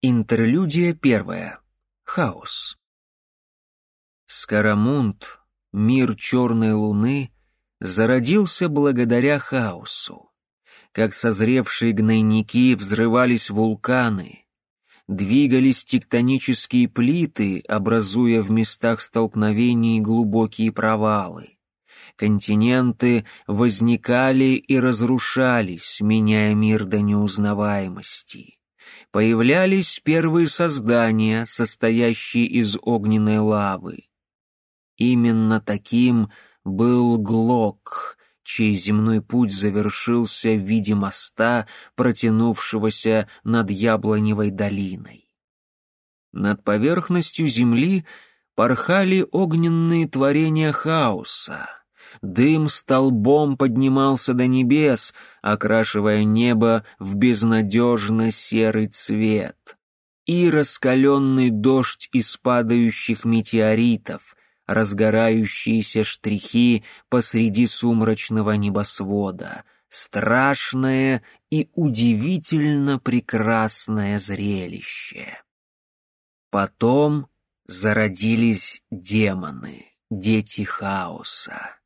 Интерлюдия первая. Хаос. Скарамунд, мир черной луны, зародился благодаря хаосу. Как созревшие гнойники взрывались вулканы, двигались тектонические плиты, образуя в местах столкновений глубокие провалы. Континенты возникали и разрушались, меняя мир до неузнаваемости появлялись первые создания, состоящие из огненной лавы. Именно таким был Глок, чей земной путь завершился в виде моста, протянувшегося над Яблоневой долиной. Над поверхностью земли порхали огненные творения хаоса, Дым столбом поднимался до небес, окрашивая небо в безнадежно серый цвет. И раскаленный дождь из падающих метеоритов, разгорающиеся штрихи посреди сумрачного небосвода. Страшное и удивительно прекрасное зрелище. Потом зародились демоны, дети хаоса.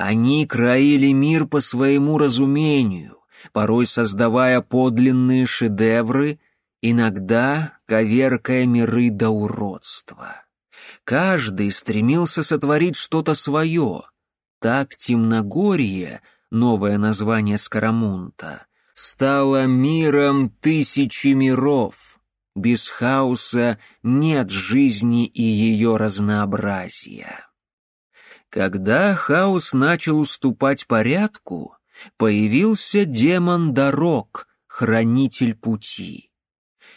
Они краили мир по своему разумению, порой создавая подлинные шедевры, иногда коверкая миры до уродства. Каждый стремился сотворить что-то свое. Так Темногорье, новое название Скоромунта, стало миром тысячи миров. Без хаоса нет жизни и ее разнообразия. Когда хаос начал уступать порядку, появился демон дорог, хранитель пути.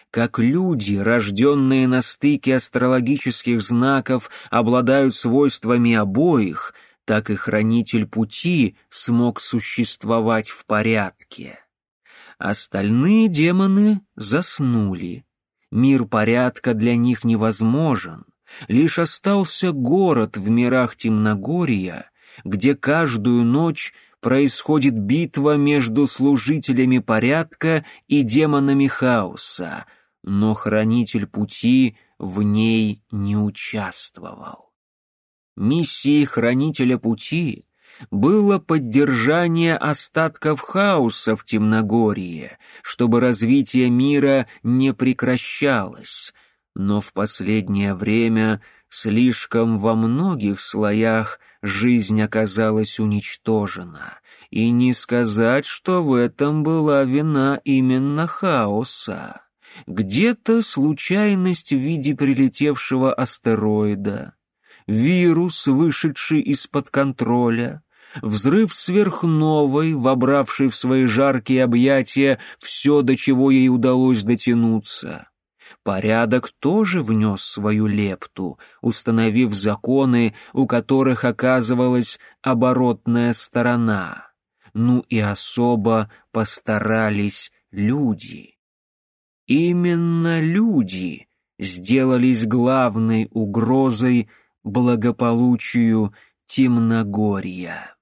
Как люди, рожденные на стыке астрологических знаков, обладают свойствами обоих, так и хранитель пути смог существовать в порядке. Остальные демоны заснули. Мир порядка для них невозможен. Лишь остался город в мирах Темногория, где каждую ночь происходит битва между служителями порядка и демонами хаоса, но хранитель пути в ней не участвовал. Миссией хранителя пути было поддержание остатков хаоса в Темногорье, чтобы развитие мира не прекращалось, но в последнее время слишком во многих слоях жизнь оказалась уничтожена, и не сказать, что в этом была вина именно хаоса. Где-то случайность в виде прилетевшего астероида, вирус, вышедший из-под контроля, взрыв сверхновой, вобравший в свои жаркие объятия все, до чего ей удалось дотянуться — Порядок тоже внес свою лепту, установив законы, у которых оказывалась оборотная сторона. Ну и особо постарались люди. Именно люди сделались главной угрозой благополучию Темногорья.